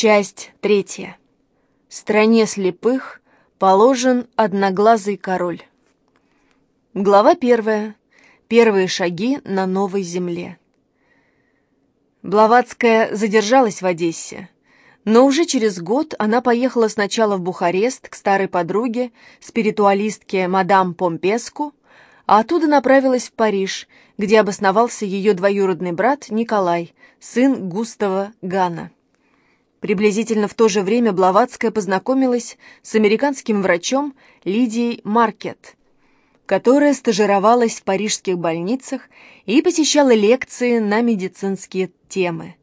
Часть третья. Стране слепых положен одноглазый король. Глава первая. Первые шаги на новой земле. Блаватская задержалась в Одессе, но уже через год она поехала сначала в Бухарест к старой подруге, спиритуалистке мадам Помпеску, а оттуда направилась в Париж, где обосновался ее двоюродный брат Николай, сын Густава Гана. Приблизительно в то же время Блаватская познакомилась с американским врачом Лидией Маркет, которая стажировалась в парижских больницах и посещала лекции на медицинские темы.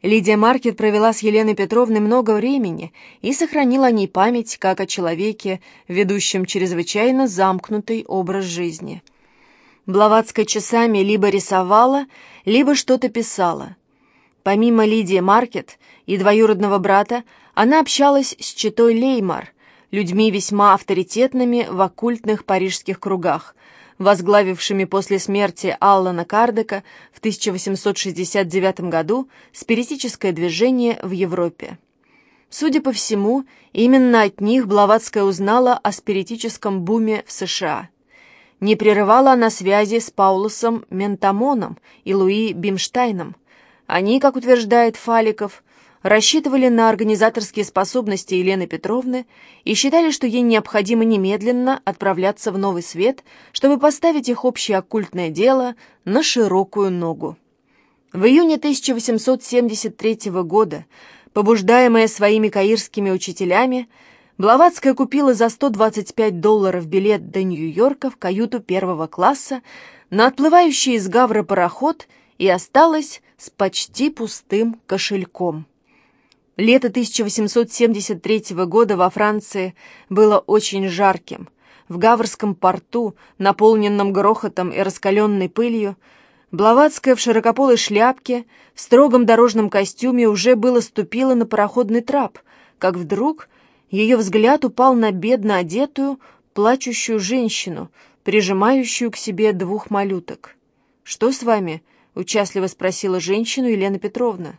Лидия Маркет провела с Еленой Петровной много времени и сохранила о ней память как о человеке, ведущем чрезвычайно замкнутый образ жизни. Блаватская часами либо рисовала, либо что-то писала. Помимо Лидии Маркет и двоюродного брата, она общалась с читой Леймар, людьми весьма авторитетными в оккультных парижских кругах, возглавившими после смерти Аллана Кардека в 1869 году спиритическое движение в Европе. Судя по всему, именно от них Блаватская узнала о спиритическом буме в США. Не прерывала она связи с Паулусом Ментамоном и Луи Бимштайном. Они, как утверждает Фаликов, рассчитывали на организаторские способности Елены Петровны и считали, что ей необходимо немедленно отправляться в Новый Свет, чтобы поставить их общее оккультное дело на широкую ногу. В июне 1873 года, побуждаемая своими каирскими учителями, Блаватская купила за 125 долларов билет до Нью-Йорка в каюту первого класса на отплывающий из Гавра пароход и осталась с почти пустым кошельком. Лето 1873 года во Франции было очень жарким. В Гаврском порту, наполненном грохотом и раскаленной пылью, Блаватская в широкополой шляпке, в строгом дорожном костюме уже было ступила на пароходный трап, как вдруг ее взгляд упал на бедно одетую, плачущую женщину, прижимающую к себе двух малюток. «Что с вами?» — участливо спросила женщину Елена Петровна.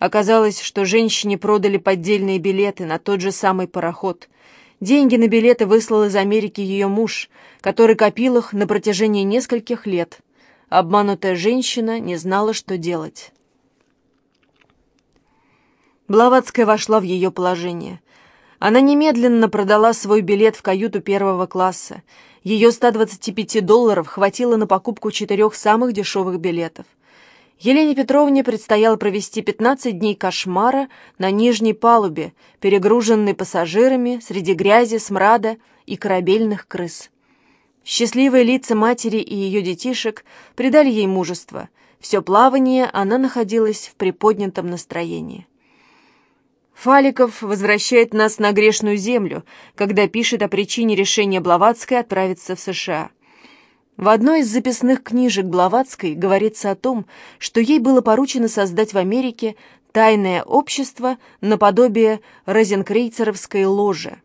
Оказалось, что женщине продали поддельные билеты на тот же самый пароход. Деньги на билеты выслал из Америки ее муж, который копил их на протяжении нескольких лет. Обманутая женщина не знала, что делать. Блаватская вошла в ее положение. Она немедленно продала свой билет в каюту первого класса. Ее 125 долларов хватило на покупку четырех самых дешевых билетов. Елене Петровне предстояло провести 15 дней кошмара на нижней палубе, перегруженной пассажирами среди грязи, смрада и корабельных крыс. Счастливые лица матери и ее детишек придали ей мужество. Все плавание она находилась в приподнятом настроении. Фаликов возвращает нас на грешную землю, когда пишет о причине решения Блаватской отправиться в США. В одной из записных книжек Блаватской говорится о том, что ей было поручено создать в Америке тайное общество наподобие розенкрейцеровской ложи,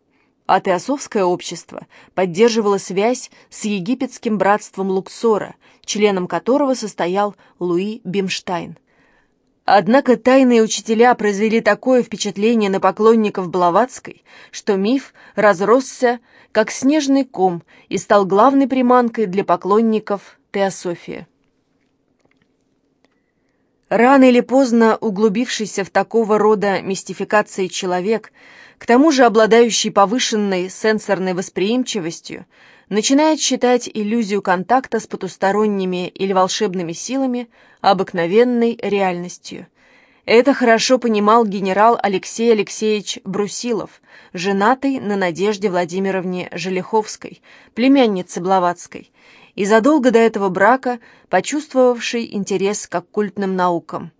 а Теософское общество поддерживало связь с египетским братством Луксора, членом которого состоял Луи Бимштайн. Однако тайные учителя произвели такое впечатление на поклонников Блаватской, что миф разросся, как снежный ком, и стал главной приманкой для поклонников Теософии. Рано или поздно углубившийся в такого рода мистификации человек, к тому же обладающий повышенной сенсорной восприимчивостью, начинает считать иллюзию контакта с потусторонними или волшебными силами обыкновенной реальностью. Это хорошо понимал генерал Алексей Алексеевич Брусилов, женатый на Надежде Владимировне Желеховской, племяннице Блаватской, и задолго до этого брака почувствовавший интерес к оккультным наукам.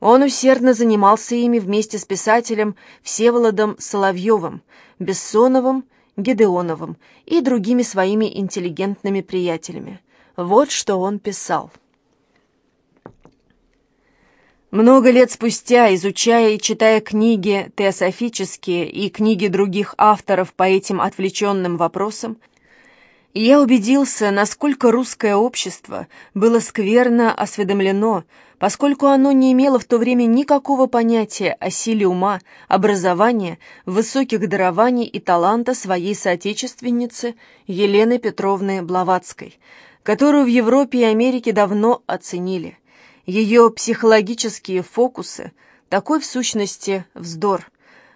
Он усердно занимался ими вместе с писателем Всеволодом Соловьевым, Бессоновым Гедеоновым и другими своими интеллигентными приятелями. Вот что он писал. Много лет спустя, изучая и читая книги теософические и книги других авторов по этим отвлеченным вопросам, Я убедился, насколько русское общество было скверно осведомлено, поскольку оно не имело в то время никакого понятия о силе ума, образования, высоких дарований и таланта своей соотечественницы Елены Петровны Блаватской, которую в Европе и Америке давно оценили. Ее психологические фокусы – такой в сущности вздор.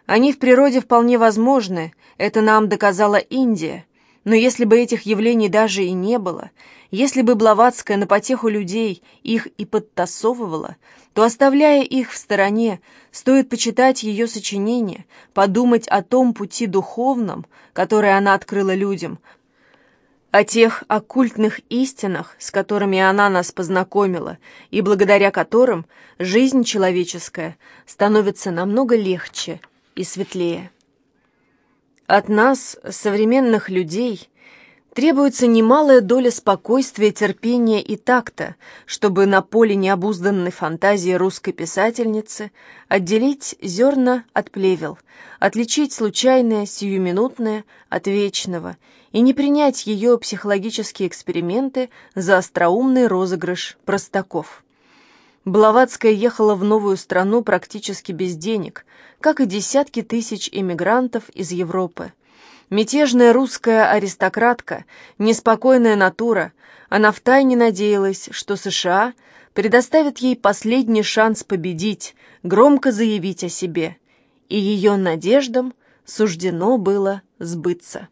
Они в природе вполне возможны, это нам доказала Индия – но если бы этих явлений даже и не было, если бы Блаватская на потеху людей их и подтасовывала, то, оставляя их в стороне, стоит почитать ее сочинения, подумать о том пути духовном, который она открыла людям, о тех оккультных истинах, с которыми она нас познакомила, и благодаря которым жизнь человеческая становится намного легче и светлее. От нас, современных людей, требуется немалая доля спокойствия, терпения и такта, чтобы на поле необузданной фантазии русской писательницы отделить зерна от плевел, отличить случайное, сиюминутное от вечного и не принять ее психологические эксперименты за остроумный розыгрыш простаков. Блаватская ехала в новую страну практически без денег, как и десятки тысяч эмигрантов из Европы. Мятежная русская аристократка, неспокойная натура, она втайне надеялась, что США предоставят ей последний шанс победить, громко заявить о себе, и ее надеждам суждено было сбыться.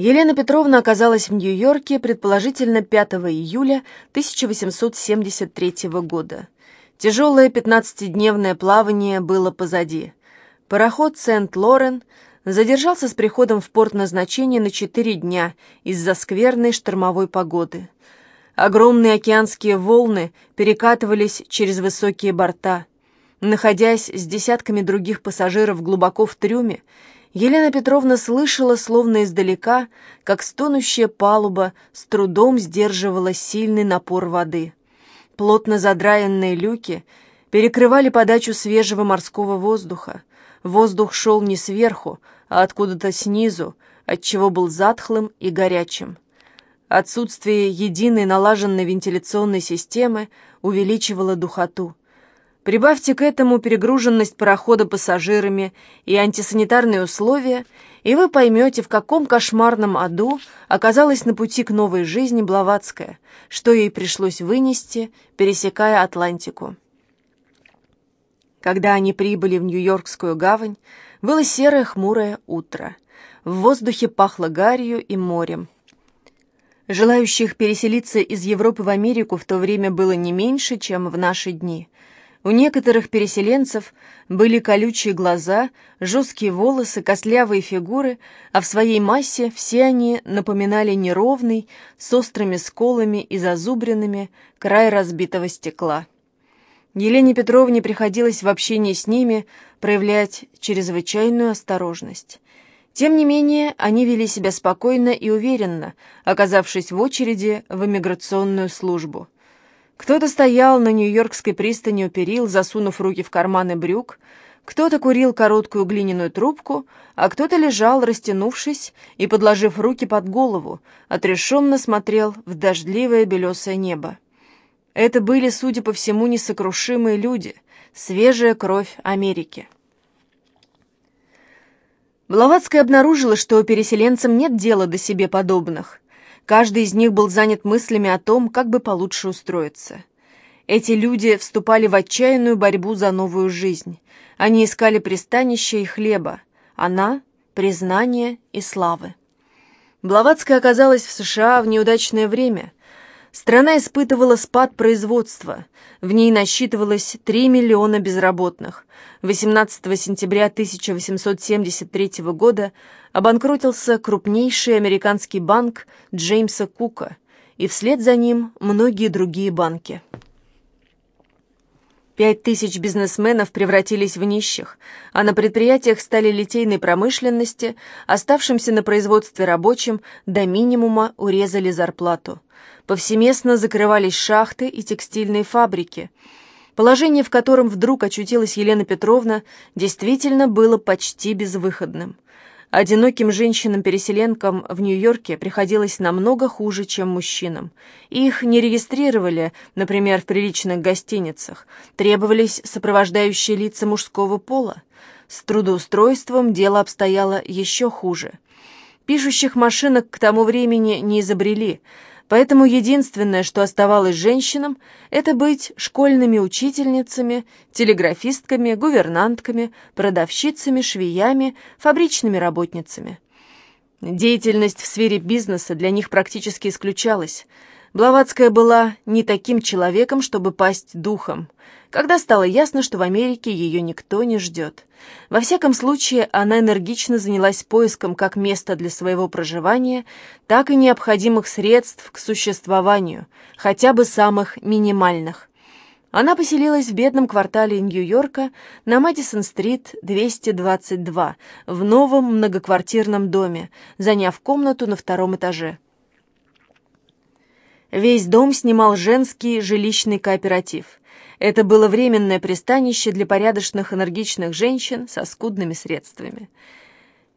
Елена Петровна оказалась в Нью-Йорке предположительно 5 июля 1873 года. Тяжелое 15-дневное плавание было позади. Пароход «Сент-Лорен» задержался с приходом в порт назначения на 4 дня из-за скверной штормовой погоды. Огромные океанские волны перекатывались через высокие борта. Находясь с десятками других пассажиров глубоко в трюме, Елена Петровна слышала, словно издалека, как стонущая палуба с трудом сдерживала сильный напор воды. Плотно задраенные люки перекрывали подачу свежего морского воздуха. Воздух шел не сверху, а откуда-то снизу, отчего был затхлым и горячим. Отсутствие единой налаженной вентиляционной системы увеличивало духоту. Прибавьте к этому перегруженность парохода пассажирами и антисанитарные условия, и вы поймете, в каком кошмарном аду оказалась на пути к новой жизни Блаватская, что ей пришлось вынести, пересекая Атлантику. Когда они прибыли в Нью-Йоркскую гавань, было серое хмурое утро. В воздухе пахло гарью и морем. Желающих переселиться из Европы в Америку в то время было не меньше, чем в наши дни – у некоторых переселенцев были колючие глаза, жесткие волосы, костлявые фигуры, а в своей массе все они напоминали неровный, с острыми сколами и зазубренными, край разбитого стекла. Елене Петровне приходилось в общении с ними проявлять чрезвычайную осторожность. Тем не менее, они вели себя спокойно и уверенно, оказавшись в очереди в иммиграционную службу – кто-то стоял на Нью-Йоркской пристани у перил, засунув руки в карманы брюк, кто-то курил короткую глиняную трубку, а кто-то лежал, растянувшись и подложив руки под голову, отрешенно смотрел в дождливое белесое небо. Это были, судя по всему, несокрушимые люди, свежая кровь Америки. Блаватская обнаружила, что переселенцам нет дела до себе подобных. Каждый из них был занят мыслями о том, как бы получше устроиться. Эти люди вступали в отчаянную борьбу за новую жизнь. Они искали пристанища и хлеба. Она — признания и славы. Блаватская оказалась в США в неудачное время. Страна испытывала спад производства. В ней насчитывалось 3 миллиона безработных. 18 сентября 1873 года обанкротился крупнейший американский банк Джеймса Кука, и вслед за ним многие другие банки. Пять тысяч бизнесменов превратились в нищих, а на предприятиях стали литейной промышленности, оставшимся на производстве рабочим, до минимума урезали зарплату. Повсеместно закрывались шахты и текстильные фабрики. Положение, в котором вдруг очутилась Елена Петровна, действительно было почти безвыходным – Одиноким женщинам-переселенкам в Нью-Йорке приходилось намного хуже, чем мужчинам. Их не регистрировали, например, в приличных гостиницах. Требовались сопровождающие лица мужского пола. С трудоустройством дело обстояло еще хуже. Пишущих машинок к тому времени не изобрели – Поэтому единственное, что оставалось женщинам, это быть школьными учительницами, телеграфистками, гувернантками, продавщицами, швеями, фабричными работницами. Деятельность в сфере бизнеса для них практически исключалась. Блаватская была не таким человеком, чтобы пасть духом – когда стало ясно, что в Америке ее никто не ждет. Во всяком случае, она энергично занялась поиском как места для своего проживания, так и необходимых средств к существованию, хотя бы самых минимальных. Она поселилась в бедном квартале Нью-Йорка на Мэдисон-стрит 222 в новом многоквартирном доме, заняв комнату на втором этаже. Весь дом снимал женский жилищный кооператив. Это было временное пристанище для порядочных энергичных женщин со скудными средствами.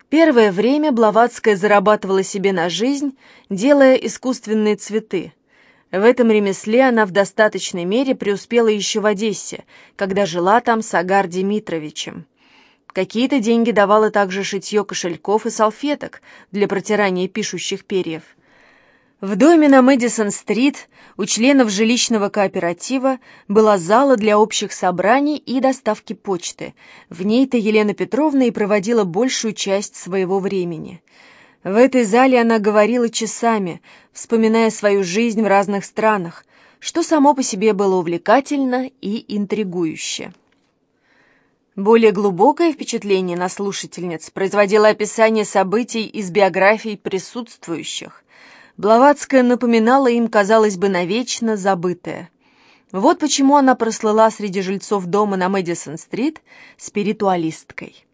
Первое время Блаватская зарабатывала себе на жизнь, делая искусственные цветы. В этом ремесле она в достаточной мере преуспела еще в Одессе, когда жила там с Агар Дмитровичем. Какие-то деньги давала также шитье кошельков и салфеток для протирания пишущих перьев – в доме на Мэдисон-стрит у членов жилищного кооператива была зала для общих собраний и доставки почты. В ней-то Елена Петровна и проводила большую часть своего времени. В этой зале она говорила часами, вспоминая свою жизнь в разных странах, что само по себе было увлекательно и интригующе. Более глубокое впечатление на слушательниц производило описание событий из биографий присутствующих. Блаватская напоминала им, казалось бы, навечно забытое. Вот почему она прослыла среди жильцов дома на Мэдисон-стрит спиритуалисткой.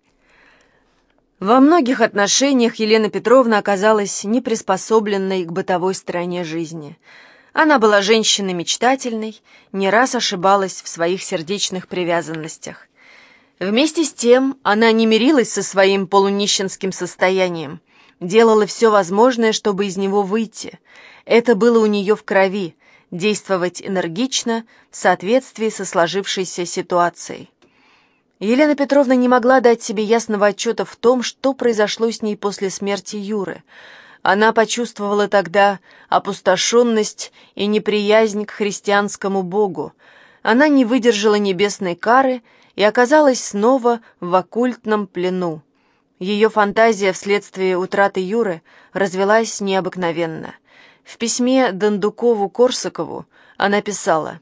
Во многих отношениях Елена Петровна оказалась неприспособленной к бытовой стороне жизни. Она была женщиной мечтательной, не раз ошибалась в своих сердечных привязанностях. Вместе с тем она не мирилась со своим полунищенским состоянием – делала все возможное, чтобы из него выйти. Это было у нее в крови – действовать энергично в соответствии со сложившейся ситуацией. Елена Петровна не могла дать себе ясного отчета в том, что произошло с ней после смерти Юры. Она почувствовала тогда опустошенность и неприязнь к христианскому Богу. Она не выдержала небесной кары и оказалась снова в оккультном плену. Ее фантазия вследствие утраты Юры развелась необыкновенно. В письме Дондукову-Корсакову она писала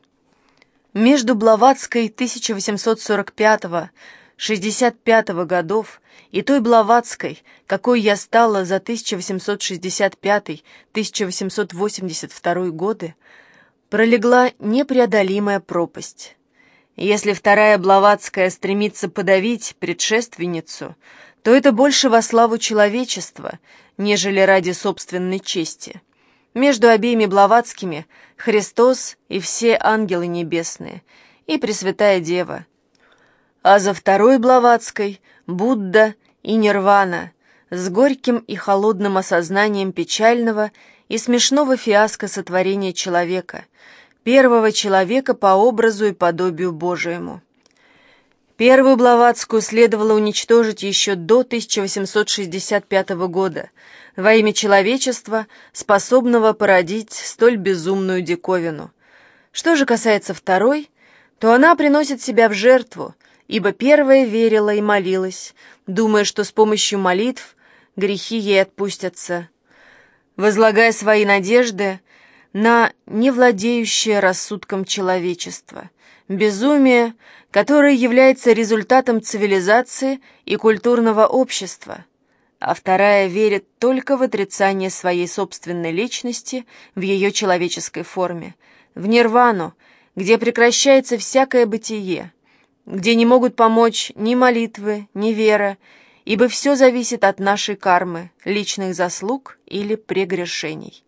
«Между Блаватской 1845-65 годов и той Блаватской, какой я стала за 1865-1882 годы, пролегла непреодолимая пропасть. Если вторая Блаватская стремится подавить предшественницу – то это больше во славу человечества, нежели ради собственной чести. Между обеими Блаватскими Христос и все ангелы небесные, и Пресвятая Дева. А за второй Блаватской Будда и Нирвана с горьким и холодным осознанием печального и смешного фиаско сотворения человека, первого человека по образу и подобию Божьему. Первую Блаватскую следовало уничтожить еще до 1865 года во имя человечества, способного породить столь безумную диковину. Что же касается второй, то она приносит себя в жертву, ибо первая верила и молилась, думая, что с помощью молитв грехи ей отпустятся. Возлагая свои надежды на невладеющее рассудком человечество, безумие — которое является результатом цивилизации и культурного общества, а вторая верит только в отрицание своей собственной личности в ее человеческой форме, в нирвану, где прекращается всякое бытие, где не могут помочь ни молитвы, ни вера, ибо все зависит от нашей кармы, личных заслуг или прегрешений.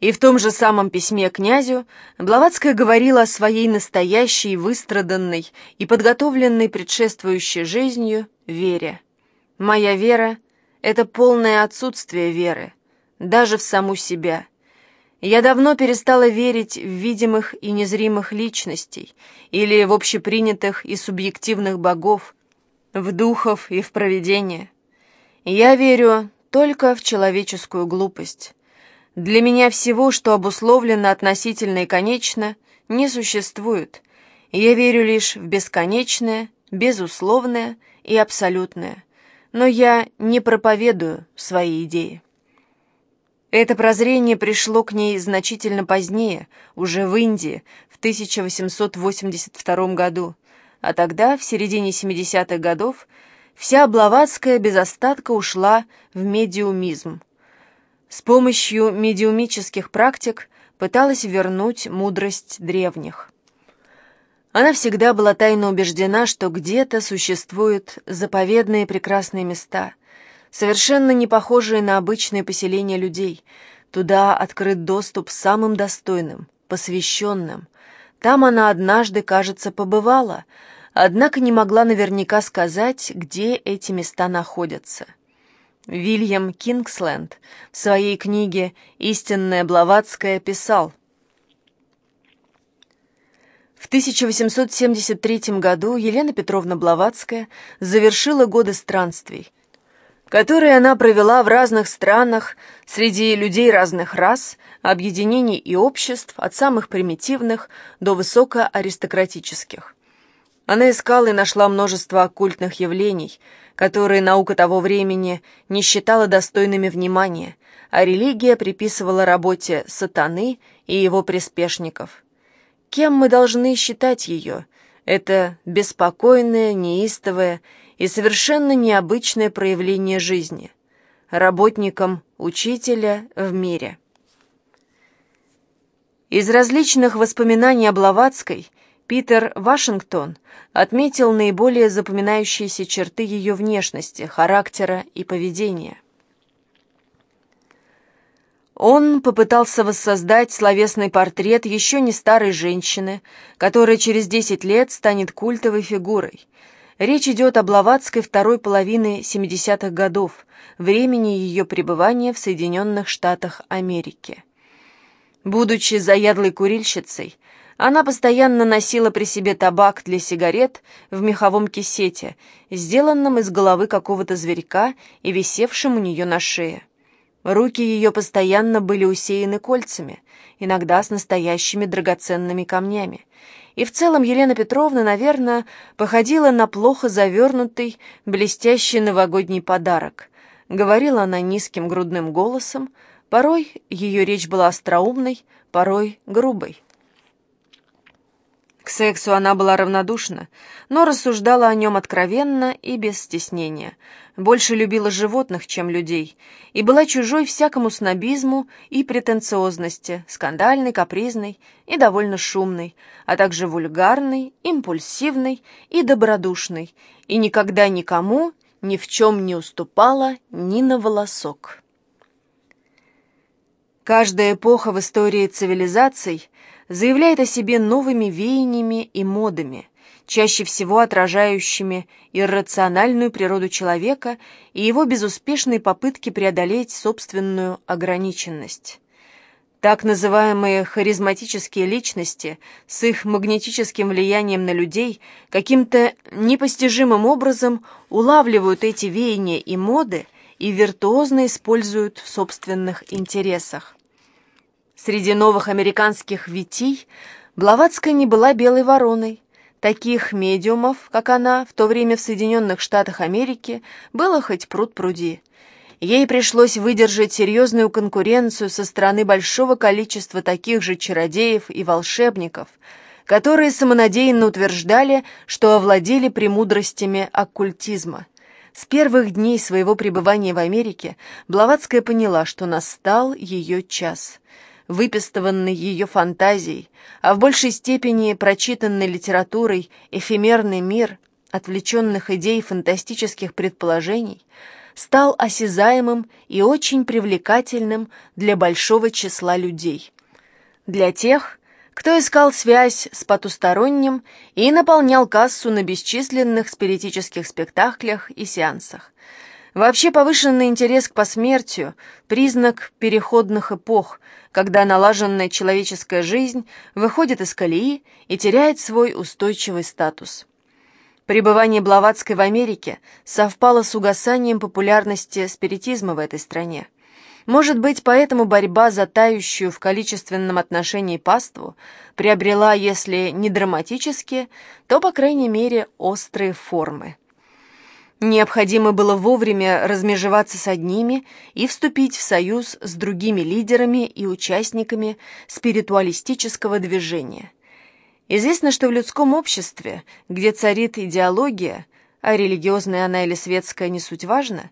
И в том же самом письме князю Блаватская говорила о своей настоящей, выстраданной и подготовленной предшествующей жизнью вере. «Моя вера это полное отсутствие веры, даже в саму себя. Я давно перестала верить в видимых и незримых личностей или в общепринятых и субъективных богов, в духов и в провидение. Я верю только в человеческую глупость. Для меня всего, что обусловлено относительно и конечно, не существует. Я верю лишь в бесконечное, безусловное и абсолютное. Но я не проповедую свои идеи. Это прозрение пришло к ней значительно позднее, уже в Индии, в 1882 году, а тогда, в середине 70-х годов, вся Блаватская без остатка ушла в медиумизм. С помощью медиумических практик пыталась вернуть мудрость древних. Она всегда была тайно убеждена, что где-то существуют заповедные прекрасные места, совершенно не похожие на обычные поселения людей. Туда открыт доступ самым достойным, посвященным. Там она однажды, кажется, побывала, однако не могла наверняка сказать, где эти места находятся. Вильям Кингсленд в своей книге «Истинная Блаватская» писал В 1873 году Елена Петровна Блаватская завершила годы странствий – которые она провела в разных странах, среди людей разных рас, объединений и обществ, от самых примитивных до высокоаристократических. Она искала и нашла множество оккультных явлений, которые наука того времени не считала достойными внимания, а религия приписывала работе сатаны и его приспешников. Кем мы должны считать ее? Это беспокойная, неистовая и совершенно необычное проявление жизни, работником учителя в мире. Из различных воспоминаний о Блаватской Питер Вашингтон отметил наиболее запоминающиеся черты ее внешности, характера и поведения. Он попытался воссоздать словесный портрет еще не старой женщины, которая через 10 лет станет культовой фигурой – Речь идет о Блаватской второй половины 70-х годов, времени ее пребывания в Соединенных Штатах Америки. Будучи заядлой курильщицей, она постоянно носила при себе табак для сигарет в меховом кисете, сделанном из головы какого-то зверька и висевшем у нее на шее. Руки ее постоянно были усеяны кольцами, иногда с настоящими драгоценными камнями, и в целом Елена Петровна, наверное, походила на плохо завернутый, блестящий новогодний подарок. Говорила она низким грудным голосом, порой ее речь была остроумной, порой грубой. К сексу она была равнодушна, но рассуждала о нем откровенно и без стеснения. Больше любила животных, чем людей, и была чужой всякому снобизму и претенциозности, скандальной, капризной и довольно шумной, а также вульгарной, импульсивной и добродушной, и никогда никому ни в чем не уступала ни на волосок. Каждая эпоха в истории цивилизаций заявляет о себе новыми веяниями и модами, чаще всего отражающими иррациональную природу человека и его безуспешные попытки преодолеть собственную ограниченность. Так называемые харизматические личности с их магнетическим влиянием на людей каким-то непостижимым образом улавливают эти веяния и моды и виртуозно используют в собственных интересах. Среди новых американских витий Блаватская не была белой вороной. Таких медиумов, как она, в то время в Соединенных Штатах Америки, было хоть пруд пруди. Ей пришлось выдержать серьезную конкуренцию со стороны большого количества таких же чародеев и волшебников, которые самонадеянно утверждали, что овладели премудростями оккультизма. С первых дней своего пребывания в Америке Блаватская поняла, что настал ее час – выпистыванный ее фантазией, а в большей степени прочитанный литературой эфемерный мир отвлеченных идей фантастических предположений стал осязаемым и очень привлекательным для большого числа людей. Для тех, кто искал связь с потусторонним и наполнял кассу на бесчисленных спиритических спектаклях и сеансах. Вообще повышенный интерес к посмертию – признак переходных эпох, когда налаженная человеческая жизнь выходит из колеи и теряет свой устойчивый статус. Пребывание Блаватской в Америке совпало с угасанием популярности спиритизма в этой стране. Может быть, поэтому борьба за тающую в количественном отношении паству приобрела, если не драматические, то, по крайней мере, острые формы. Необходимо было вовремя размежеваться с одними и вступить в союз с другими лидерами и участниками спиритуалистического движения. Известно, что в людском обществе, где царит идеология, а религиозная она или светская не суть важно,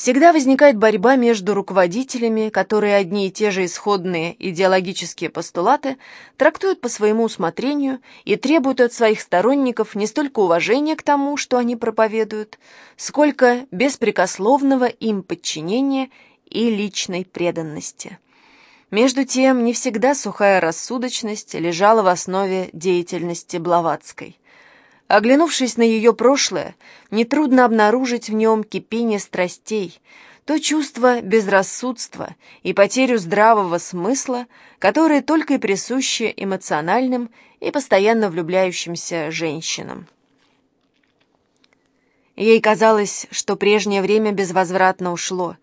всегда возникает борьба между руководителями, которые одни и те же исходные идеологические постулаты трактуют по своему усмотрению и требуют от своих сторонников не столько уважения к тому, что они проповедуют, сколько беспрекословного им подчинения и личной преданности. Между тем, не всегда сухая рассудочность лежала в основе деятельности Блаватской. Оглянувшись на ее прошлое, нетрудно обнаружить в нем кипение страстей, то чувство безрассудства и потерю здравого смысла, которые только и присущи эмоциональным и постоянно влюбляющимся женщинам. Ей казалось, что прежнее время безвозвратно ушло.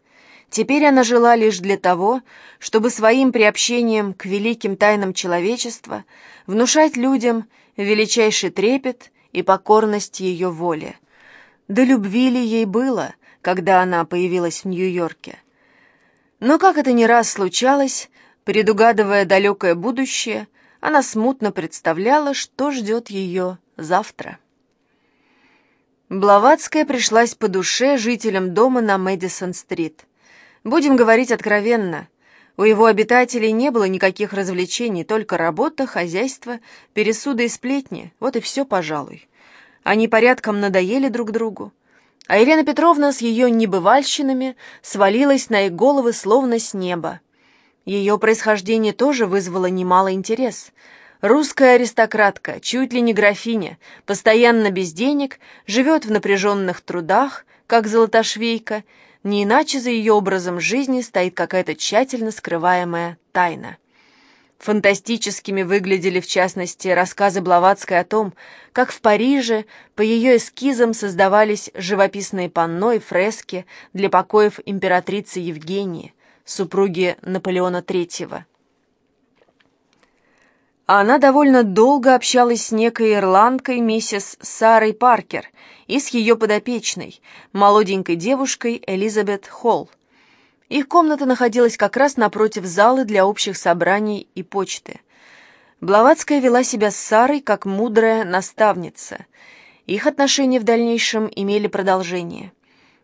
Теперь она жила лишь для того, чтобы своим приобщением к великим тайнам человечества внушать людям величайший трепет и покорность ее воле. Да любви ли ей было, когда она появилась в Нью-Йорке? Но, как это не раз случалось, предугадывая далекое будущее, она смутно представляла, что ждет ее завтра. Блаватская пришлась по душе жителям дома на Мэдисон-стрит. Будем говорить откровенно, у его обитателей не было никаких развлечений, только работа, хозяйство, пересуды и сплетни. Вот и все, пожалуй. Они порядком надоели друг другу. А Елена Петровна с ее небывальщинами свалилась на их головы словно с неба. Ее происхождение тоже вызвало немало интерес. Русская аристократка, чуть ли не графиня, постоянно без денег, живет в напряженных трудах, как золотошвейка, не иначе за ее образом жизни стоит какая-то тщательно скрываемая тайна. Фантастическими выглядели, в частности, рассказы Блаватской о том, как в Париже по ее эскизам создавались живописные панно и фрески для покоев императрицы Евгении, супруги Наполеона III. Она довольно долго общалась с некой ирландкой миссис Сарой Паркер и с ее подопечной, молоденькой девушкой Элизабет Холл. Их комната находилась как раз напротив залы для общих собраний и почты. Блаватская вела себя с Сарой как мудрая наставница. Их отношения в дальнейшем имели продолжение.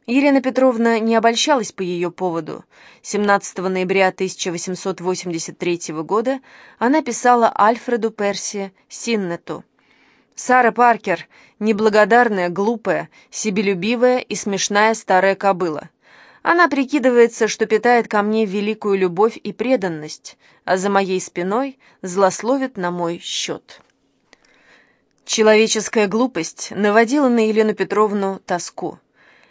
Елена Петровна не обольщалась по ее поводу. 17 ноября 1883 года она писала Альфреду Перси Синнету. «Сара Паркер — неблагодарная, глупая, себелюбивая и смешная старая кобыла. Она прикидывается, что питает ко мне великую любовь и преданность, а за моей спиной злословит на мой счет». Человеческая глупость наводила на Елену Петровну тоску.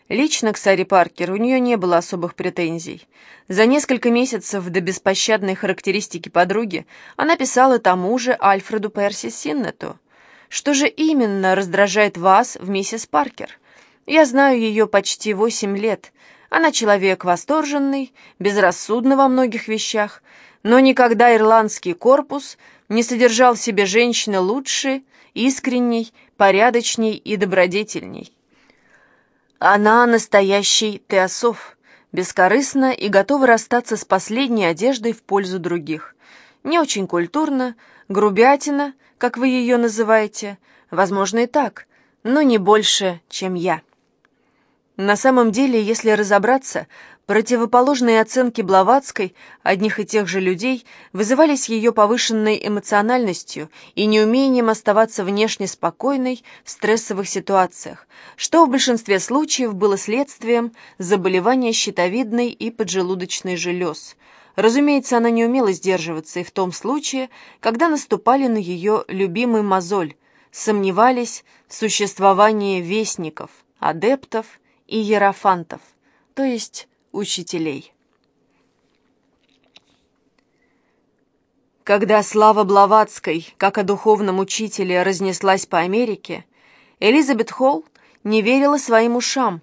Лично к Саре Паркер у нее не было особых претензий. За несколько месяцев до беспощадной характеристики подруги она писала тому же Альфреду Перси Синнету. «Что же именно раздражает вас в миссис Паркер? Я знаю ее почти восемь лет. Она человек восторженный, безрассудный во многих вещах, но никогда ирландский корпус не содержал в себе женщины лучше, искренней, порядочней и добродетельней. Она настоящий теософ, бескорыстна и готова расстаться с последней одеждой в пользу других. Не очень культурно, грубятина, как вы ее называете, возможно и так, но не больше, чем я. На самом деле, если разобраться, Противоположные оценки Блаватской одних и тех же людей вызывались ее повышенной эмоциональностью и неумением оставаться внешне спокойной в стрессовых ситуациях, что в большинстве случаев было следствием заболевания щитовидной и поджелудочной желез. Разумеется, она не умела сдерживаться и в том случае, когда наступали на ее любимый мозоль, сомневались в существовании вестников, адептов и ерофантов. то есть учителей. Когда слава Блаватской, как о духовном учителе, разнеслась по Америке, Элизабет Холл не верила своим ушам.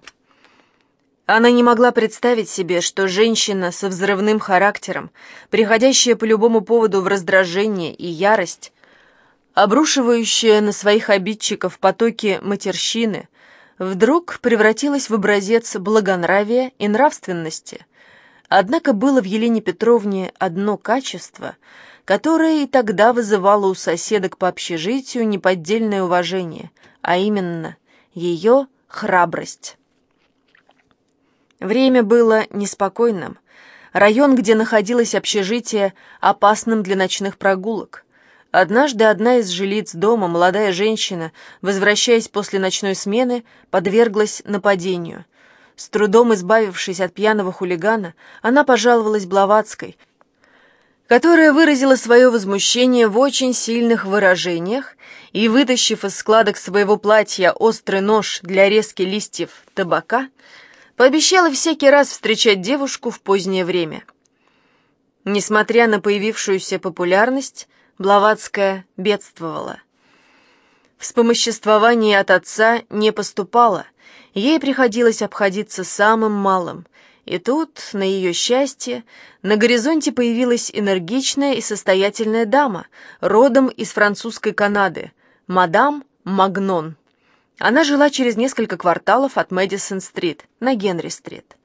Она не могла представить себе, что женщина со взрывным характером, приходящая по любому поводу в раздражение и ярость, обрушивающая на своих обидчиков потоки матерщины, вдруг превратилась в образец благонравия и нравственности. Однако было в Елене Петровне одно качество — которое и тогда вызывало у соседок по общежитию неподдельное уважение, а именно ее храбрость. Время было неспокойным. Район, где находилось общежитие, опасным для ночных прогулок. Однажды одна из жилиц дома, молодая женщина, возвращаясь после ночной смены, подверглась нападению. С трудом избавившись от пьяного хулигана, она пожаловалась Блаватской – которая выразила свое возмущение в очень сильных выражениях и, вытащив из складок своего платья острый нож для резки листьев табака, пообещала всякий раз встречать девушку в позднее время. Несмотря на появившуюся популярность, Блаватская бедствовала. Вспомоществование от отца не поступало, ей приходилось обходиться самым малым — и тут, на ее счастье, на горизонте появилась энергичная и состоятельная дама, родом из французской Канады, мадам Магнон. Она жила через несколько кварталов от Мэдисон-стрит, на Генри-стрит.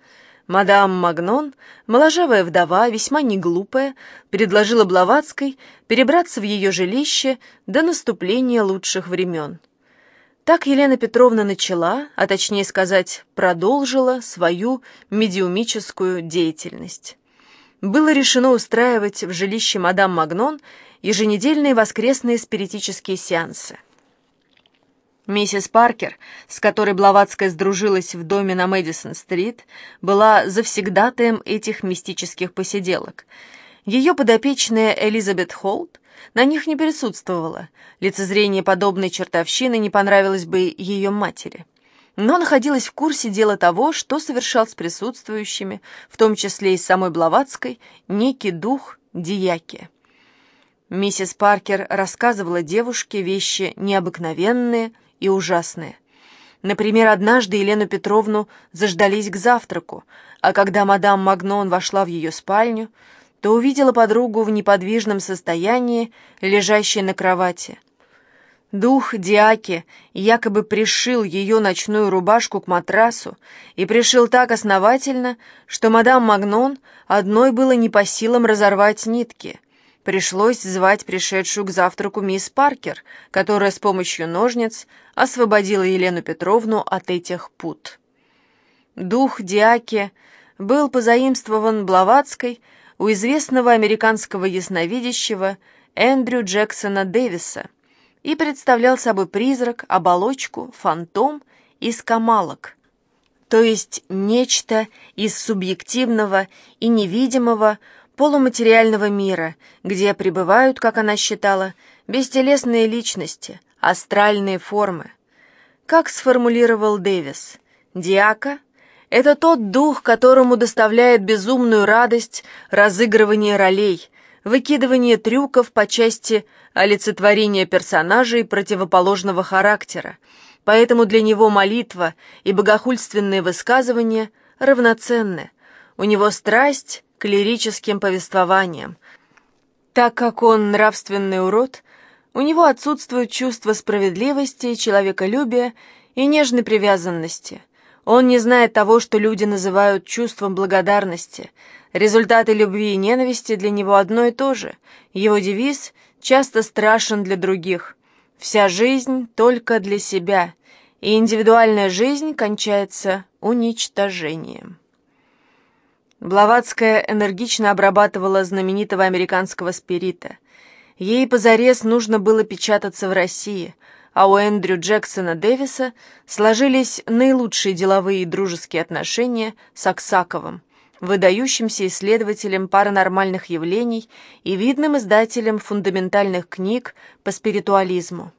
Мадам Магнон, моложавая вдова, весьма неглупая, предложила Блаватской перебраться в ее жилище до наступления лучших времен. Так Елена Петровна начала, а точнее сказать, продолжила свою медиумическую деятельность. Было решено устраивать в жилище мадам Магнон еженедельные воскресные спиритические сеансы. Миссис Паркер, с которой Блаватская сдружилась в доме на Мэдисон-стрит, была завсегдатаем этих мистических посиделок. Ее подопечная Элизабет Холт на них не присутствовала. Лицезрение подобной чертовщины не понравилось бы ее матери. Но находилась в курсе дела того, что совершал с присутствующими, в том числе и с самой Блаватской, некий дух Дияки. Миссис Паркер рассказывала девушке вещи необыкновенные и ужасные. Например, однажды Елену Петровну заждались к завтраку, а когда мадам Магнон вошла в ее спальню, то увидела подругу в неподвижном состоянии, лежащей на кровати. Дух Диаки якобы пришил ее ночную рубашку к матрасу и пришил так основательно, что мадам Магнон одной было не по силам разорвать нитки. Пришлось звать пришедшую к завтраку мисс Паркер, которая с помощью ножниц освободила Елену Петровну от этих пут. Дух Диаки был позаимствован Блаватской, у известного американского ясновидящего Эндрю Джексона Дэвиса и представлял собой призрак, оболочку, фантом из камалок, то есть нечто из субъективного и невидимого полуматериального мира, где пребывают, как она считала, бестелесные личности, астральные формы. Как сформулировал Дэвис, Диака это тот дух, которому доставляет безумную радость разыгрывание ролей, выкидывание трюков по части олицетворения персонажей противоположного характера. Поэтому для него молитва и богохульственные высказывания равноценны. У него страсть к лирическим повествованиям. Так как он нравственный урод, у него отсутствует чувство справедливости, человеколюбия и нежной привязанности – он не знает того, что люди называют чувством благодарности. Результаты любви и ненависти для него одно и то же. Его девиз часто страшен для других. Вся жизнь только для себя, и индивидуальная жизнь кончается уничтожением. Блаватская энергично обрабатывала знаменитого американского спирита. Ей позарез нужно было печататься в России – а у Эндрю Джексона Дэвиса сложились наилучшие деловые и дружеские отношения с Аксаковым, выдающимся исследователем паранормальных явлений и видным издателем фундаментальных книг по спиритуализму.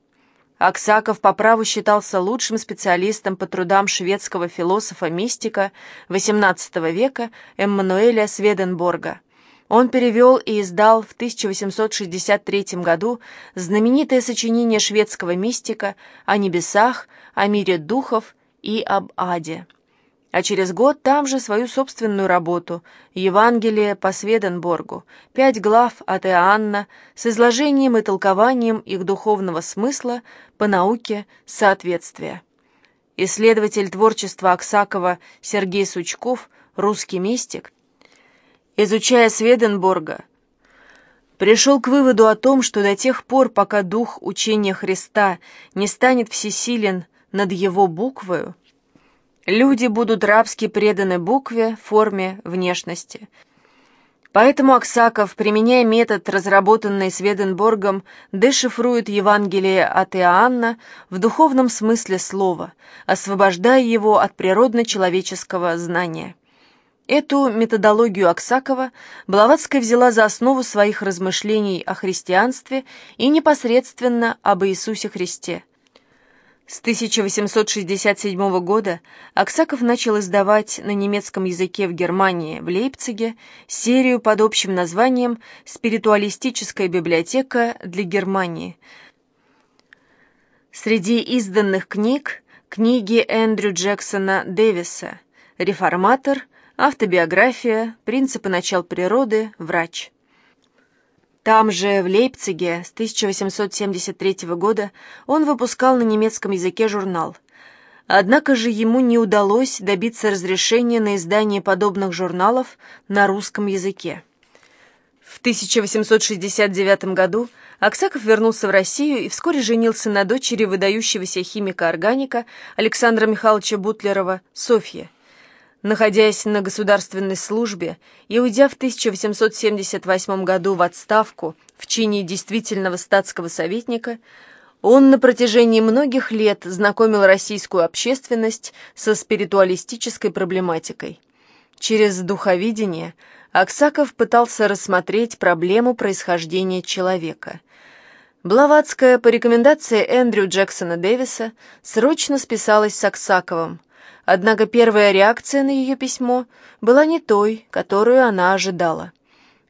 Аксаков по праву считался лучшим специалистом по трудам шведского философа-мистика XVIII века Эммануэля Сведенборга. Он перевел и издал в 1863 году знаменитое сочинение шведского мистика о небесах, о мире духов и об аде а через год там же свою собственную работу «Евангелие по Сведенборгу», пять глав от Иоанна с изложением и толкованием их духовного смысла по науке соответствия. Исследователь творчества Аксакова Сергей Сучков, русский мистик, изучая Сведенборга, пришел к выводу о том, что до тех пор, пока дух учения Христа не станет всесилен над его буквою, Люди будут рабски преданы букве, форме, внешности. Поэтому Аксаков, применяя метод, разработанный Сведенборгом, дешифрует Евангелие от Иоанна в духовном смысле слова, освобождая его от природно-человеческого знания. Эту методологию Аксакова Блаватская взяла за основу своих размышлений о христианстве и непосредственно об Иисусе Христе – с 1867 года Аксаков начал издавать на немецком языке в Германии, в Лейпциге, серию под общим названием «Спиритуалистическая библиотека для Германии». Среди изданных книг – книги Эндрю Джексона Дэвиса «Реформатор», «Автобиография», «Принципы начал природы», «Врач». Там же, в Лейпциге, с 1873 года он выпускал на немецком языке журнал. Однако же ему не удалось добиться разрешения на издание подобных журналов на русском языке. В 1869 году Аксаков вернулся в Россию и вскоре женился на дочери выдающегося химика-органика Александра Михайловича Бутлерова, Софье. Находясь на государственной службе и уйдя в 1878 году в отставку в чине действительного статского советника, он на протяжении многих лет знакомил российскую общественность со спиритуалистической проблематикой. Через духовидение Аксаков пытался рассмотреть проблему происхождения человека. Блаватская по рекомендации Эндрю Джексона Дэвиса срочно списалась с Аксаковым, Однако первая реакция на ее письмо была не той, которую она ожидала.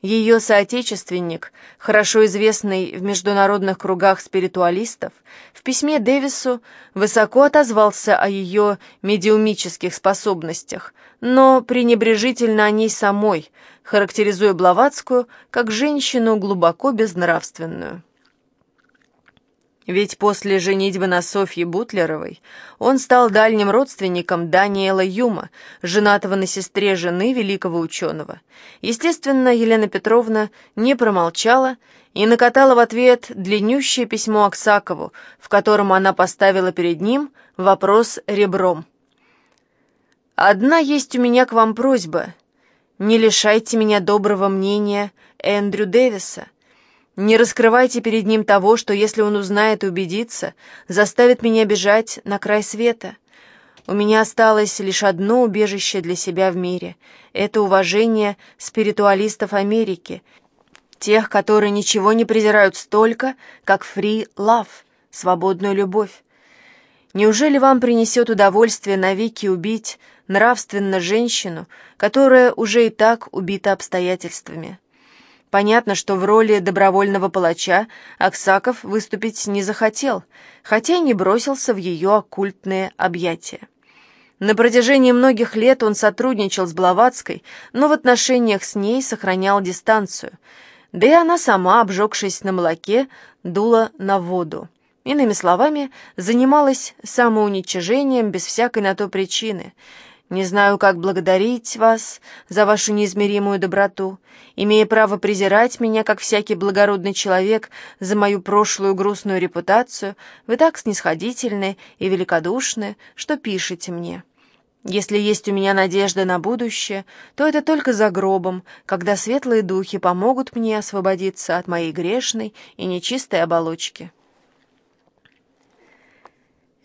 Ее соотечественник, хорошо известный в международных кругах спиритуалистов, в письме Дэвису высоко отозвался о ее медиумических способностях, но пренебрежительно о ней самой, характеризуя Блаватскую как женщину глубоко безнравственную. Ведь после женитьбы на Софье Бутлеровой он стал дальним родственником Даниэла Юма, женатого на сестре жены великого ученого. Естественно, Елена Петровна не промолчала и накатала в ответ длиннющее письмо Аксакову, в котором она поставила перед ним вопрос ребром. «Одна есть у меня к вам просьба. Не лишайте меня доброго мнения Эндрю Дэвиса». Не раскрывайте перед ним того, что, если он узнает и убедится, заставит меня бежать на край света. У меня осталось лишь одно убежище для себя в мире. Это уважение спиритуалистов Америки, тех, которые ничего не презирают столько, как free love, свободную любовь. Неужели вам принесет удовольствие навеки убить нравственно женщину, которая уже и так убита обстоятельствами? Понятно, что в роли добровольного палача Аксаков выступить не захотел, хотя и не бросился в ее оккультные объятия. На протяжении многих лет он сотрудничал с Блаватской, но в отношениях с ней сохранял дистанцию. Да и она сама, обжегшись на молоке, дула на воду. Иными словами, занималась самоуничижением без всякой на то причины – не знаю, как благодарить вас за вашу неизмеримую доброту, имея право презирать меня, как всякий благородный человек, за мою прошлую грустную репутацию, вы так снисходительны и великодушны, что пишете мне. Если есть у меня надежда на будущее, то это только за гробом, когда светлые духи помогут мне освободиться от моей грешной и нечистой оболочки».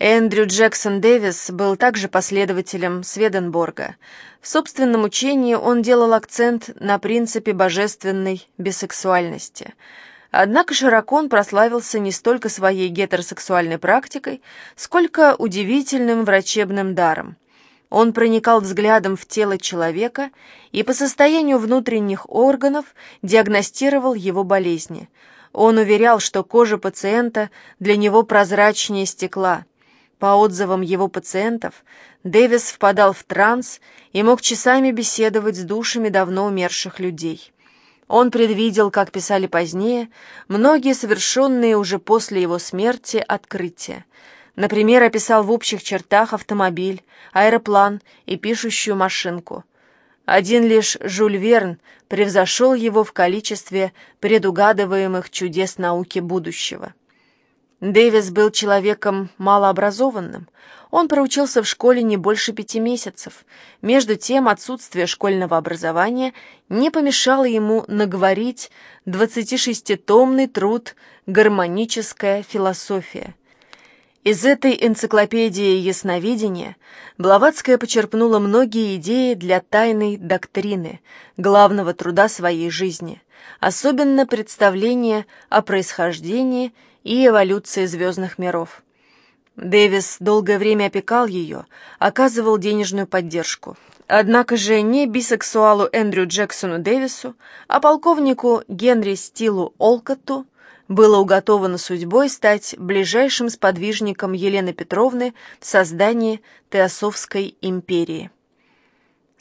Эндрю Джексон Дэвис был также последователем Сведенборга. В собственном учении он делал акцент на принципе божественной бисексуальности. Однако Широкон прославился не столько своей гетеросексуальной практикой, сколько удивительным врачебным даром. Он проникал взглядом в тело человека и по состоянию внутренних органов диагностировал его болезни. Он уверял, что кожа пациента для него прозрачнее стекла. По отзывам его пациентов, Дэвис впадал в транс и мог часами беседовать с душами давно умерших людей. Он предвидел, как писали позднее, многие совершенные уже после его смерти открытия. Например, описал в общих чертах автомобиль, аэроплан и пишущую машинку. Один лишь Жюль Верн превзошел его в количестве предугадываемых чудес науки будущего. Дэвис был человеком малообразованным. Он проучился в школе не больше пяти месяцев. Между тем, отсутствие школьного образования не помешало ему наговорить 26-томный труд «Гармоническая философия». Из этой энциклопедии ясновидения Блаватская почерпнула многие идеи для тайной доктрины, главного труда своей жизни, особенно представление о происхождении и эволюции звездных миров. Дэвис долгое время опекал ее, оказывал денежную поддержку. Однако же не бисексуалу Эндрю Джексону Дэвису, а полковнику Генри Стилу Олкотту было уготовано судьбой стать ближайшим сподвижником Елены Петровны в создании Теософской империи.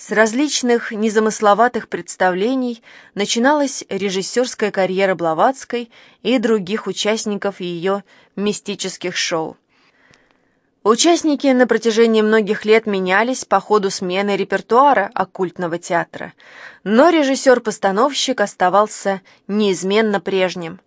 С различных незамысловатых представлений начиналась режиссерская карьера Блаватской и других участников ее мистических шоу. Участники на протяжении многих лет менялись по ходу смены репертуара оккультного театра, но режиссер-постановщик оставался неизменно прежним.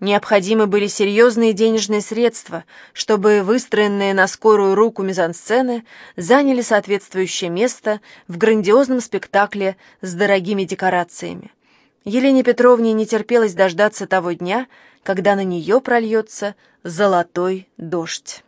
Необходимы были серьезные денежные средства, чтобы выстроенные на скорую руку мизансцены заняли соответствующее место в грандиозном спектакле с дорогими декорациями. Елене Петровне не терпелось дождаться того дня, когда на нее прольется золотой дождь.